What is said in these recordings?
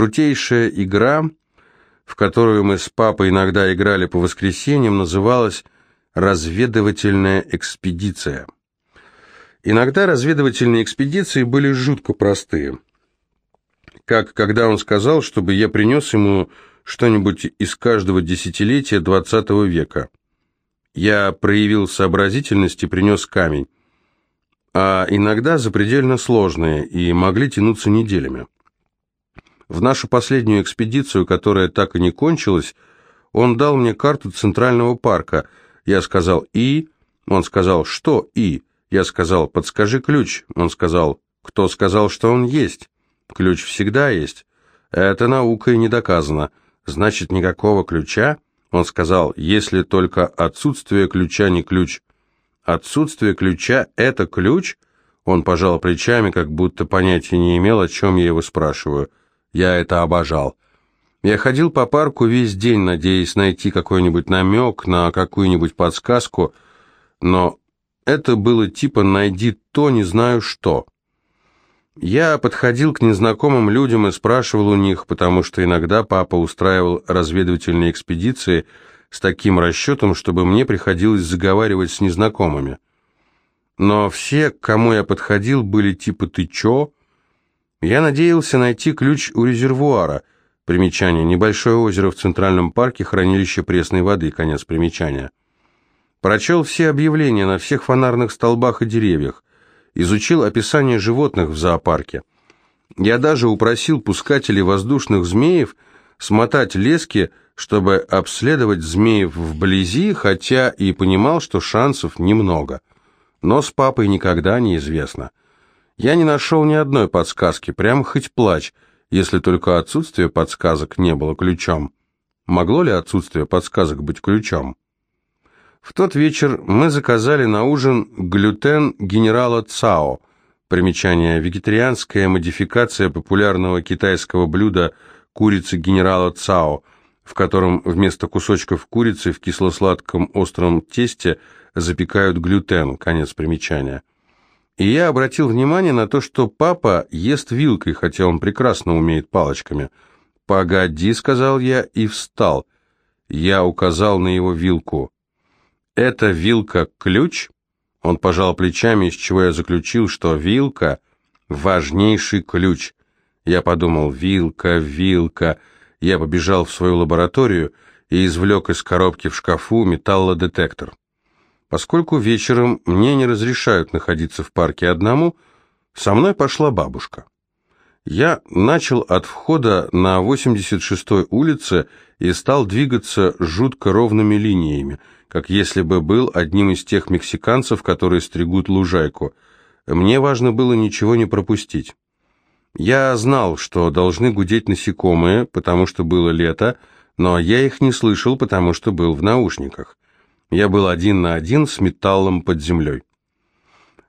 Крутейшая игра, в которую мы с папой иногда играли по воскресеньям, называлась «Разведывательная экспедиция». Иногда разведывательные экспедиции были жутко простые. Как когда он сказал, чтобы я принес ему что-нибудь из каждого десятилетия XX века. Я проявил сообразительность и принес камень. А иногда запредельно сложные и могли тянуться неделями. В нашу последнюю экспедицию, которая так и не кончилась, он дал мне карту Центрального парка. Я сказал «И». Он сказал «Что «И»?» Я сказал «Подскажи ключ». Он сказал «Кто сказал, что он есть?» Ключ всегда есть. Это наукой не доказано. Значит, никакого ключа? Он сказал, если только отсутствие ключа не ключ. Отсутствие ключа – это ключ? Он пожал плечами, как будто понятия не имел, о чем я его спрашиваю. Я это обожал. Я ходил по парку весь день, надеясь найти какой-нибудь намек на какую-нибудь подсказку, но это было типа «найди то, не знаю что». Я подходил к незнакомым людям и спрашивал у них, потому что иногда папа устраивал разведывательные экспедиции с таким расчетом, чтобы мне приходилось заговаривать с незнакомыми. Но все, к кому я подходил, были типа «ты чё?». Я надеялся найти ключ у резервуара. Примечание. Небольшое озеро в Центральном парке, хранилище пресной воды. Конец примечания. Прочел все объявления на всех фонарных столбах и деревьях изучил описание животных в зоопарке. Я даже упросил пускателей воздушных змеев смотать лески, чтобы обследовать змеев вблизи, хотя и понимал, что шансов немного. Но с папой никогда не известно. Я не нашел ни одной подсказки, прям хоть плачь, если только отсутствие подсказок не было ключом. Могло ли отсутствие подсказок быть ключом? В тот вечер мы заказали на ужин глютен генерала Цао. Примечание. Вегетарианская модификация популярного китайского блюда курицы генерала Цао, в котором вместо кусочков курицы в кисло-сладком остром тесте запекают глютен. Конец примечания. И я обратил внимание на то, что папа ест вилкой, хотя он прекрасно умеет палочками. «Погоди», — сказал я и встал. Я указал на его вилку. «Это вилка-ключ?» Он пожал плечами, из чего я заключил, что вилка – важнейший ключ. Я подумал, вилка, вилка. Я побежал в свою лабораторию и извлек из коробки в шкафу металлодетектор. Поскольку вечером мне не разрешают находиться в парке одному, со мной пошла бабушка. Я начал от входа на 86-й улице и стал двигаться жутко ровными линиями – как если бы был одним из тех мексиканцев, которые стригут лужайку. Мне важно было ничего не пропустить. Я знал, что должны гудеть насекомые, потому что было лето, но я их не слышал, потому что был в наушниках. Я был один на один с металлом под землей.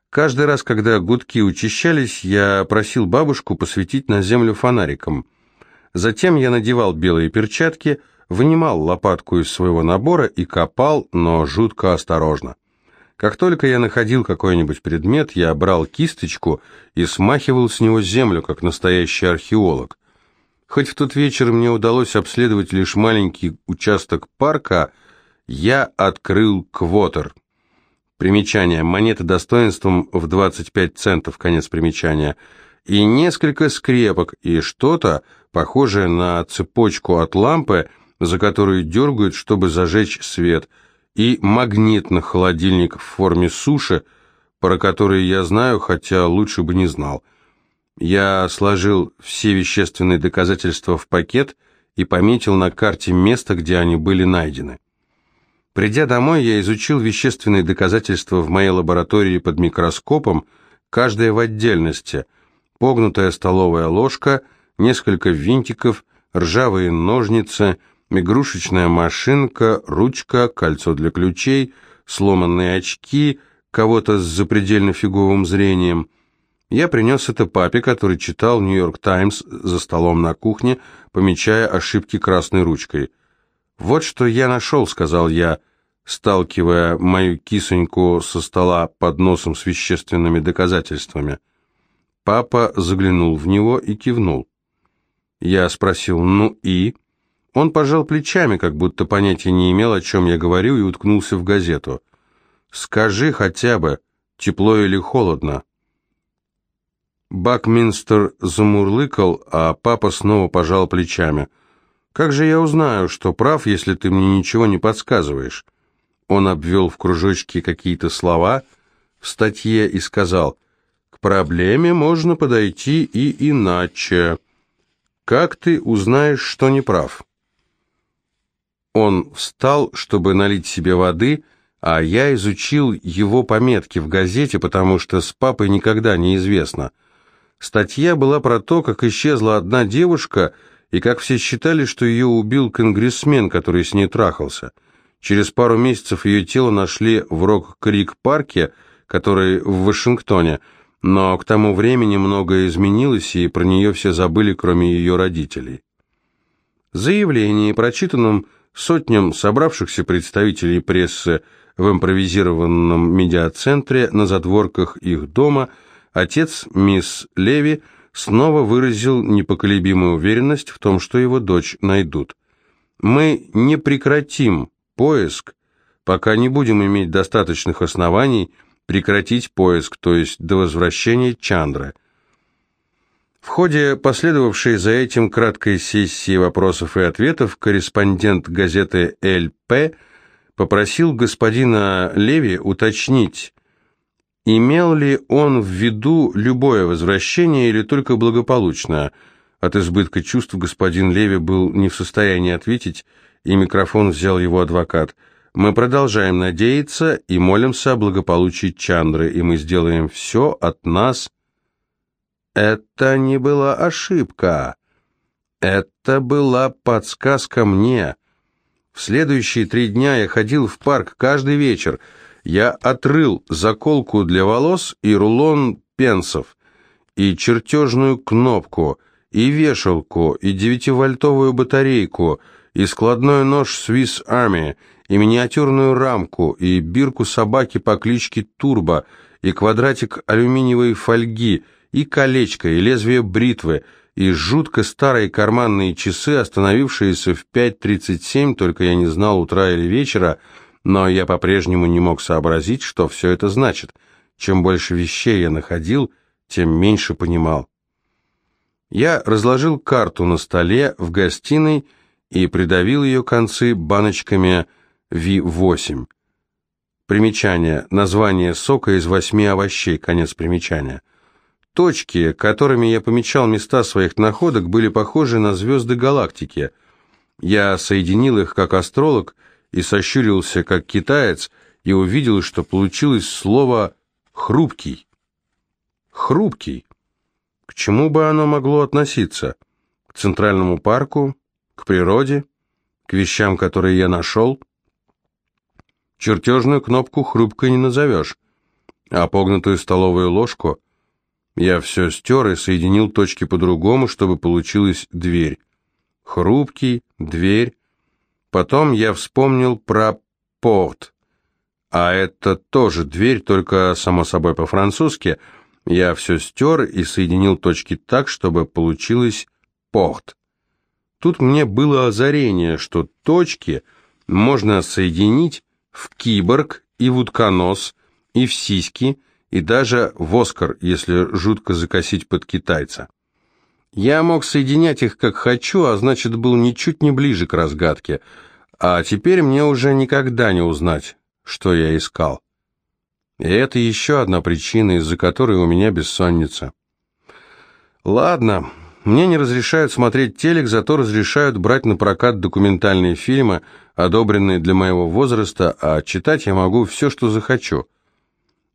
Каждый раз, когда гудки учащались, я просил бабушку посветить на землю фонариком. Затем я надевал белые перчатки – вынимал лопатку из своего набора и копал, но жутко осторожно. Как только я находил какой-нибудь предмет, я брал кисточку и смахивал с него землю, как настоящий археолог. Хоть в тот вечер мне удалось обследовать лишь маленький участок парка, я открыл квотер. Примечание. Монета достоинством в 25 центов, конец примечания. И несколько скрепок, и что-то, похожее на цепочку от лампы, за которую дергают, чтобы зажечь свет, и магнит на холодильник в форме суши, про который я знаю, хотя лучше бы не знал. Я сложил все вещественные доказательства в пакет и пометил на карте место, где они были найдены. Придя домой, я изучил вещественные доказательства в моей лаборатории под микроскопом, каждая в отдельности. Погнутая столовая ложка, несколько винтиков, ржавые ножницы – игрушечная машинка, ручка, кольцо для ключей, сломанные очки, кого-то с запредельно фиговым зрением. Я принес это папе, который читал «Нью-Йорк Таймс» за столом на кухне, помечая ошибки красной ручкой. «Вот что я нашел», — сказал я, сталкивая мою кисоньку со стола под носом с вещественными доказательствами. Папа заглянул в него и кивнул. Я спросил «ну и?». Он пожал плечами, как будто понятия не имел, о чем я говорю, и уткнулся в газету. «Скажи хотя бы, тепло или холодно?» Бакминстер замурлыкал, а папа снова пожал плечами. «Как же я узнаю, что прав, если ты мне ничего не подсказываешь?» Он обвел в кружочке какие-то слова в статье и сказал, «К проблеме можно подойти и иначе. Как ты узнаешь, что не прав?» Он встал, чтобы налить себе воды, а я изучил его пометки в газете, потому что с папой никогда не известно. Статья была про то, как исчезла одна девушка, и как все считали, что ее убил конгрессмен, который с ней трахался. Через пару месяцев ее тело нашли в Рок-Крик-парке, который в Вашингтоне, но к тому времени многое изменилось, и про нее все забыли, кроме ее родителей. Заявление, прочитанном сотням собравшихся представителей прессы в импровизированном медиацентре на задворках их дома, отец мисс Леви снова выразил непоколебимую уверенность в том, что его дочь найдут. «Мы не прекратим поиск, пока не будем иметь достаточных оснований прекратить поиск, то есть до возвращения Чандры», в ходе последовавшей за этим краткой сессии вопросов и ответов корреспондент газеты «ЛП» попросил господина Леви уточнить, имел ли он в виду любое возвращение или только благополучное. От избытка чувств господин Леви был не в состоянии ответить, и микрофон взял его адвокат. «Мы продолжаем надеяться и молимся о благополучии Чандры, и мы сделаем все от нас» Это не была ошибка. Это была подсказка мне. В следующие три дня я ходил в парк каждый вечер. Я отрыл заколку для волос и рулон пенсов, и чертежную кнопку, и вешалку, и девятивольтовую батарейку, и складной нож Swiss Army, и миниатюрную рамку, и бирку собаки по кличке Турбо, и квадратик алюминиевой фольги — и колечко, и лезвие бритвы, и жутко старые карманные часы, остановившиеся в 5.37, только я не знал, утра или вечера, но я по-прежнему не мог сообразить, что все это значит. Чем больше вещей я находил, тем меньше понимал. Я разложил карту на столе в гостиной и придавил ее концы баночками V8. Примечание. Название сока из восьми овощей. Конец примечания. Точки, которыми я помечал места своих находок, были похожи на звезды галактики. Я соединил их как астролог и сощурился как китаец, и увидел, что получилось слово «хрупкий». «Хрупкий». К чему бы оно могло относиться? К Центральному парку? К природе? К вещам, которые я нашел? Чертежную кнопку хрупкой не назовешь, а погнутую столовую ложку — я все стер и соединил точки по-другому, чтобы получилась дверь. Хрупкий, дверь. Потом я вспомнил про порт. А это тоже дверь, только, само собой, по-французски. Я все стер и соединил точки так, чтобы получилось порт. Тут мне было озарение, что точки можно соединить в киборг и в утконос, и в сиськи, и даже в Оскар, если жутко закосить под китайца. Я мог соединять их как хочу, а значит, был ничуть не ближе к разгадке, а теперь мне уже никогда не узнать, что я искал. И это еще одна причина, из-за которой у меня бессонница. Ладно, мне не разрешают смотреть телек, зато разрешают брать на прокат документальные фильмы, одобренные для моего возраста, а читать я могу все, что захочу.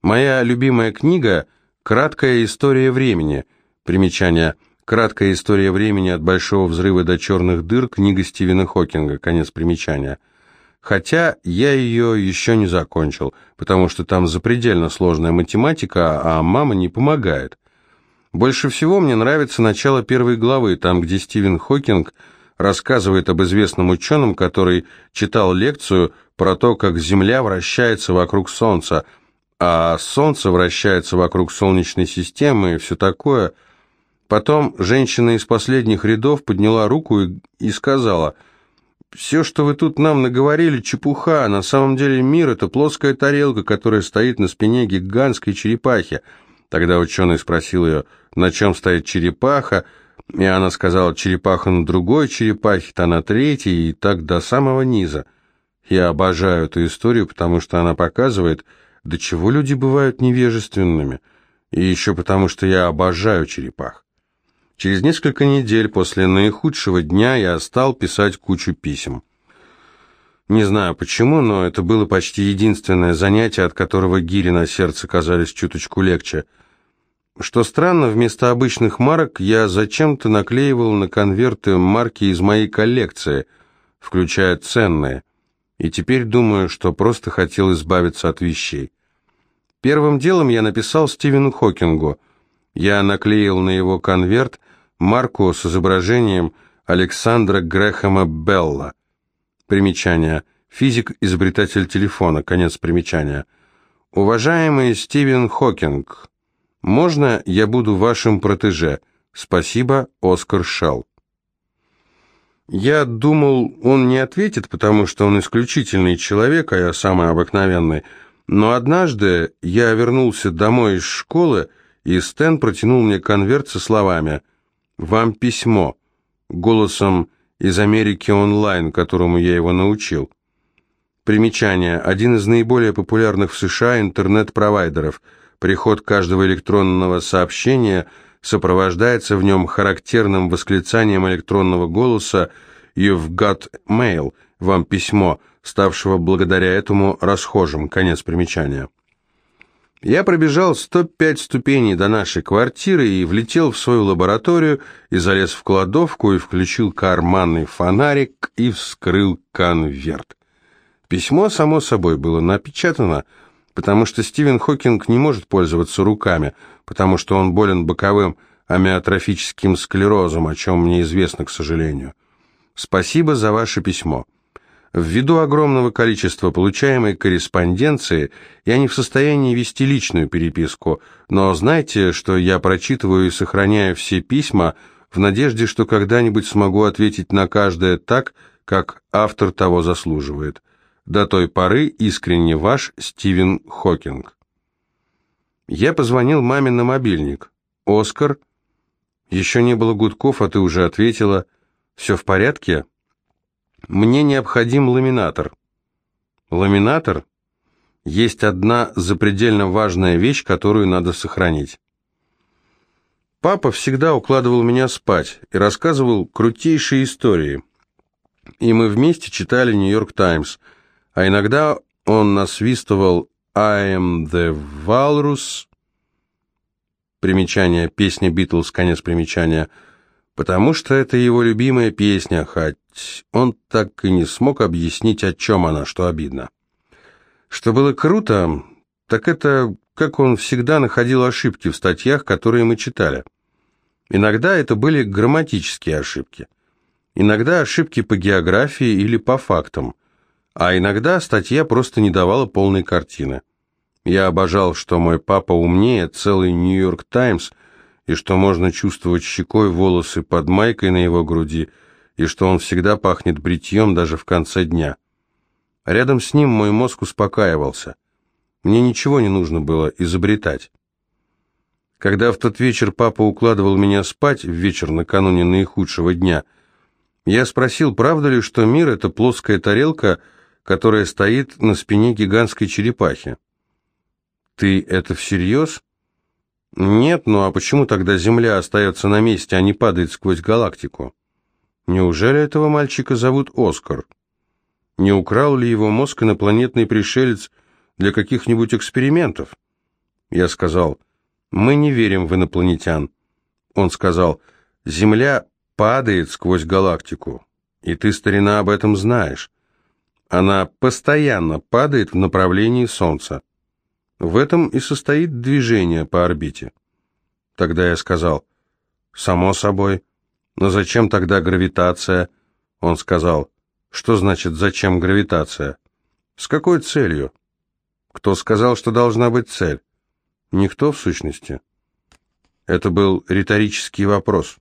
Моя любимая книга «Краткая история времени». Примечание. «Краткая история времени от Большого взрыва до черных дыр» книга Стивена Хокинга. Конец примечания. Хотя я ее еще не закончил, потому что там запредельно сложная математика, а мама не помогает. Больше всего мне нравится начало первой главы, там, где Стивен Хокинг рассказывает об известном ученом, который читал лекцию про то, как Земля вращается вокруг Солнца – а Солнце вращается вокруг Солнечной системы и все такое. Потом женщина из последних рядов подняла руку и, и сказала, «Все, что вы тут нам наговорили, чепуха. На самом деле мир — это плоская тарелка, которая стоит на спине гигантской черепахи». Тогда ученый спросил ее, на чем стоит черепаха, и она сказала, черепаха на другой черепахе, та на третьей, и так до самого низа. Я обожаю эту историю, потому что она показывает, до чего люди бывают невежественными, и еще потому, что я обожаю черепах. Через несколько недель после наихудшего дня я стал писать кучу писем. Не знаю почему, но это было почти единственное занятие, от которого гири на сердце казались чуточку легче. Что странно, вместо обычных марок я зачем-то наклеивал на конверты марки из моей коллекции, включая ценные, и теперь думаю, что просто хотел избавиться от вещей. Первым делом я написал Стивену Хокингу. Я наклеил на его конверт марку с изображением Александра Грэхэма Белла. Примечание. Физик-изобретатель телефона. Конец примечания. Уважаемый Стивен Хокинг, можно я буду вашим протеже? Спасибо, Оскар Шалл. Я думал, он не ответит, потому что он исключительный человек, а я самый обыкновенный. Но однажды я вернулся домой из школы, и Стэн протянул мне конверт со словами «Вам письмо» голосом из Америки онлайн, которому я его научил. Примечание. Один из наиболее популярных в США интернет-провайдеров. Приход каждого электронного сообщения сопровождается в нем характерным восклицанием электронного голоса «You've got mail» – «Вам письмо», ставшего благодаря этому расхожим. Конец примечания. Я пробежал 105 ступеней до нашей квартиры и влетел в свою лабораторию, и залез в кладовку, и включил карманный фонарик, и вскрыл конверт. Письмо, само собой, было напечатано, потому что Стивен Хокинг не может пользоваться руками, потому что он болен боковым амиотрофическим склерозом, о чем мне известно, к сожалению. Спасибо за ваше письмо. Ввиду огромного количества получаемой корреспонденции, я не в состоянии вести личную переписку, но знайте, что я прочитываю и сохраняю все письма в надежде, что когда-нибудь смогу ответить на каждое так, как автор того заслуживает. До той поры искренне ваш Стивен Хокинг. Я позвонил маме на мобильник. «Оскар?» «Еще не было гудков, а ты уже ответила. Все в порядке?» Мне необходим ламинатор. Ламинатор? Есть одна запредельно важная вещь, которую надо сохранить. Папа всегда укладывал меня спать и рассказывал крутейшие истории. И мы вместе читали «Нью-Йорк Таймс», а иногда он насвистывал «I am the walrus», примечание, песня «Битлз», конец примечания – потому что это его любимая песня, хоть он так и не смог объяснить, о чем она, что обидно. Что было круто, так это как он всегда находил ошибки в статьях, которые мы читали. Иногда это были грамматические ошибки, иногда ошибки по географии или по фактам, а иногда статья просто не давала полной картины. Я обожал, что мой папа умнее целый «Нью-Йорк Таймс», и что можно чувствовать щекой волосы под майкой на его груди, и что он всегда пахнет бритьем даже в конце дня. Рядом с ним мой мозг успокаивался. Мне ничего не нужно было изобретать. Когда в тот вечер папа укладывал меня спать, в вечер накануне наихудшего дня, я спросил, правда ли, что мир — это плоская тарелка, которая стоит на спине гигантской черепахи. «Ты это всерьез?» Нет, ну а почему тогда Земля остается на месте, а не падает сквозь галактику? Неужели этого мальчика зовут Оскар? Не украл ли его мозг инопланетный пришелец для каких-нибудь экспериментов? Я сказал, мы не верим в инопланетян. Он сказал, Земля падает сквозь галактику, и ты, старина, об этом знаешь. Она постоянно падает в направлении Солнца. В этом и состоит движение по орбите. Тогда я сказал, само собой. Но зачем тогда гравитация? Он сказал, что значит зачем гравитация? С какой целью? Кто сказал, что должна быть цель? Никто в сущности. Это был риторический вопрос.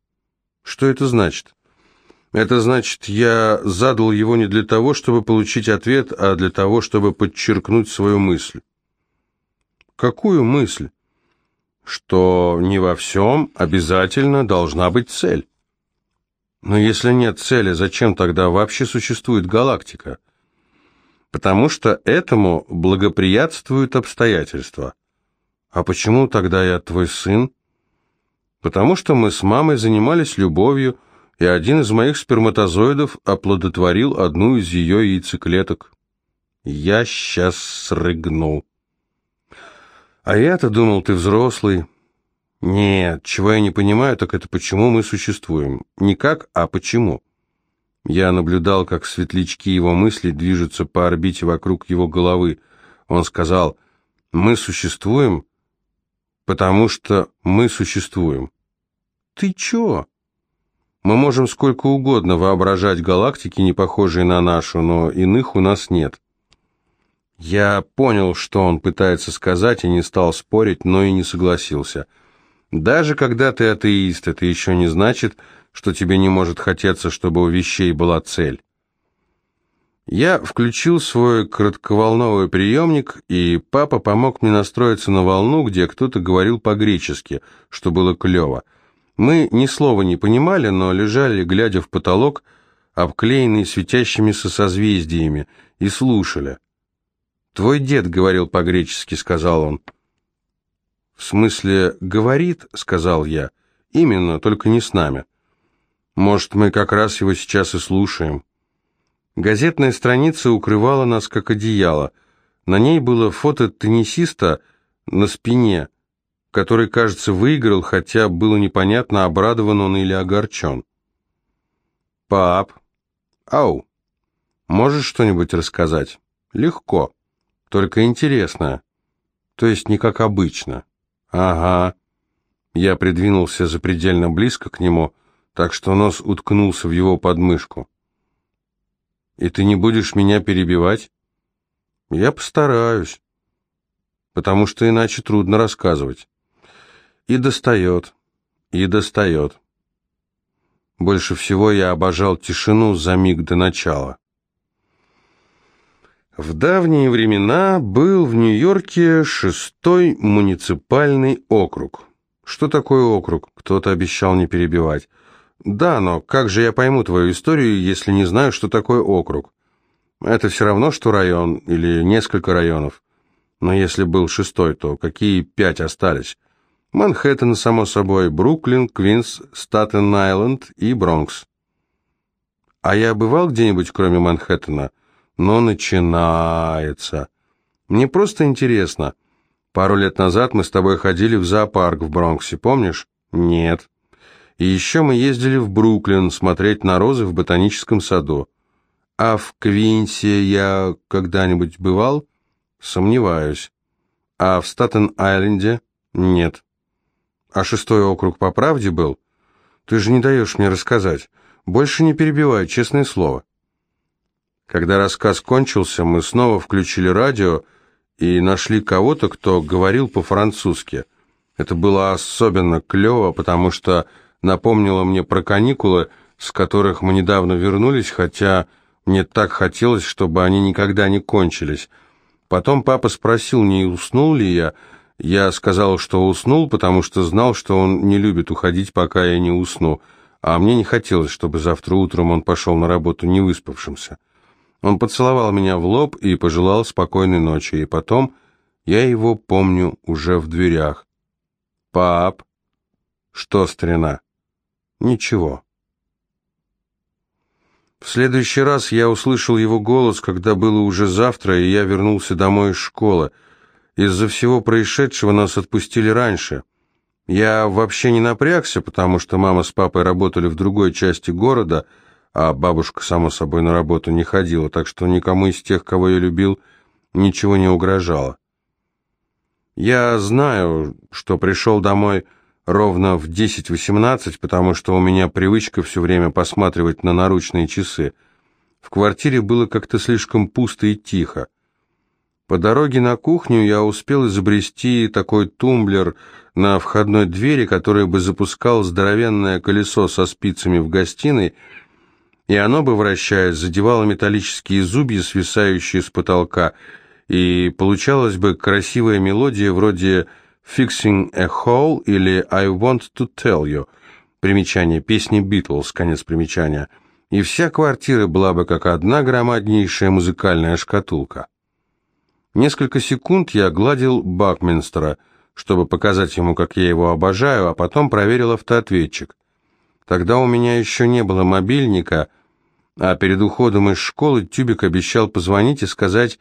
Что это значит? Это значит, я задал его не для того, чтобы получить ответ, а для того, чтобы подчеркнуть свою мысль. Какую мысль? Что не во всем обязательно должна быть цель. Но если нет цели, зачем тогда вообще существует галактика? Потому что этому благоприятствуют обстоятельства. А почему тогда я твой сын? Потому что мы с мамой занимались любовью, и один из моих сперматозоидов оплодотворил одну из ее яйцеклеток. Я сейчас срыгнул. А я-то думал, ты взрослый. Нет, чего я не понимаю, так это почему мы существуем. Не как, а почему. Я наблюдал, как светлячки его мыслей движутся по орбите вокруг его головы. Он сказал, мы существуем, потому что мы существуем. Ты чё? Мы можем сколько угодно воображать галактики, не похожие на нашу, но иных у нас нет. Я понял, что он пытается сказать, и не стал спорить, но и не согласился. Даже когда ты атеист, это еще не значит, что тебе не может хотеться, чтобы у вещей была цель. Я включил свой коротковолновый приемник, и папа помог мне настроиться на волну, где кто-то говорил по-гречески, что было клево. Мы ни слова не понимали, но лежали, глядя в потолок, обклеенный светящимися созвездиями, и слушали. «Твой дед говорил по-гречески», — сказал он. «В смысле, говорит?» — сказал я. «Именно, только не с нами. Может, мы как раз его сейчас и слушаем». Газетная страница укрывала нас, как одеяло. На ней было фото теннисиста на спине, который, кажется, выиграл, хотя было непонятно, обрадован он или огорчен. «Пап, ау, можешь что-нибудь рассказать?» «Легко, только интересно, то есть не как обычно». «Ага». Я придвинулся запредельно близко к нему, так что нос уткнулся в его подмышку. «И ты не будешь меня перебивать?» «Я постараюсь, потому что иначе трудно рассказывать». И достает, и достает. Больше всего я обожал тишину за миг до начала. В давние времена был в Нью-Йорке шестой муниципальный округ. Что такое округ? Кто-то обещал не перебивать. Да, но как же я пойму твою историю, если не знаю, что такое округ? Это все равно, что район или несколько районов. Но если был шестой, то какие пять остались? Манхэттен, само собой, Бруклин, Квинс, Статен-Айленд и Бронкс. А я бывал где-нибудь, кроме Манхэттена? Но начинается. Мне просто интересно. Пару лет назад мы с тобой ходили в зоопарк в Бронксе, помнишь? Нет. И еще мы ездили в Бруклин смотреть на розы в ботаническом саду. А в Квинсе я когда-нибудь бывал? Сомневаюсь. А в Статен-Айленде? Нет. А шестой округ по правде был? Ты же не даешь мне рассказать. Больше не перебивай, честное слово. Когда рассказ кончился, мы снова включили радио и нашли кого-то, кто говорил по-французски. Это было особенно клево, потому что напомнило мне про каникулы, с которых мы недавно вернулись, хотя мне так хотелось, чтобы они никогда не кончились. Потом папа спросил, не уснул ли я, я сказал, что уснул, потому что знал, что он не любит уходить, пока я не усну, а мне не хотелось, чтобы завтра утром он пошел на работу не выспавшимся. Он поцеловал меня в лоб и пожелал спокойной ночи, и потом я его помню уже в дверях. «Пап!» «Что, старина?» «Ничего». В следующий раз я услышал его голос, когда было уже завтра, и я вернулся домой из школы. Из-за всего происшедшего нас отпустили раньше. Я вообще не напрягся, потому что мама с папой работали в другой части города, а бабушка, само собой, на работу не ходила, так что никому из тех, кого я любил, ничего не угрожало. Я знаю, что пришел домой ровно в 10-18, потому что у меня привычка все время посматривать на наручные часы. В квартире было как-то слишком пусто и тихо. По дороге на кухню я успел изобрести такой тумблер на входной двери, который бы запускал здоровенное колесо со спицами в гостиной, и оно бы, вращаясь, задевало металлические зубья, свисающие с потолка, и получалась бы красивая мелодия вроде «Fixing a Hole» или «I Want to Tell You», примечание, песни «Битлз», конец примечания, и вся квартира была бы как одна громаднейшая музыкальная шкатулка. Несколько секунд я гладил Бакминстера, чтобы показать ему, как я его обожаю, а потом проверил автоответчик. Тогда у меня еще не было мобильника, а перед уходом из школы Тюбик обещал позвонить и сказать,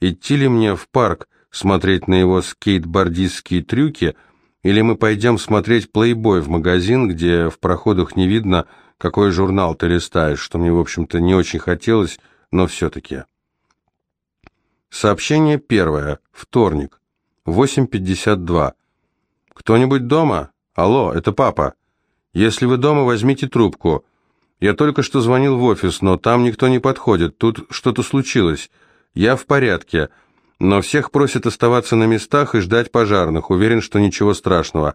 идти ли мне в парк смотреть на его скейтбордистские трюки, или мы пойдем смотреть «Плейбой» в магазин, где в проходах не видно, какой журнал ты листаешь, что мне, в общем-то, не очень хотелось, но все-таки. Сообщение первое. Вторник. 8.52. «Кто-нибудь дома? Алло, это папа. Если вы дома, возьмите трубку. Я только что звонил в офис, но там никто не подходит. Тут что-то случилось. Я в порядке, но всех просят оставаться на местах и ждать пожарных. Уверен, что ничего страшного.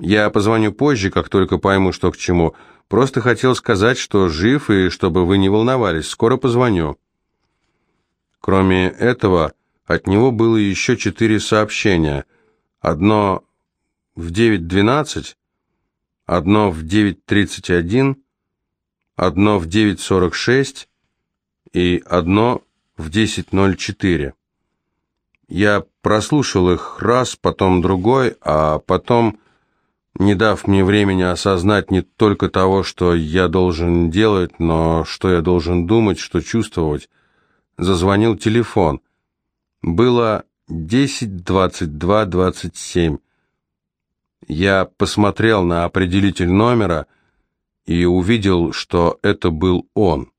Я позвоню позже, как только пойму, что к чему. Просто хотел сказать, что жив и чтобы вы не волновались. Скоро позвоню». Кроме этого, от него было еще четыре сообщения. Одно в 9.12, одно в 9.31, одно в 9.46 и одно в 10.04. Я прослушал их раз, потом другой, а потом, не дав мне времени осознать не только того, что я должен делать, но что я должен думать, что чувствовать, Зазвонил телефон. Было 10.22.27. Я посмотрел на определитель номера и увидел, что это был он.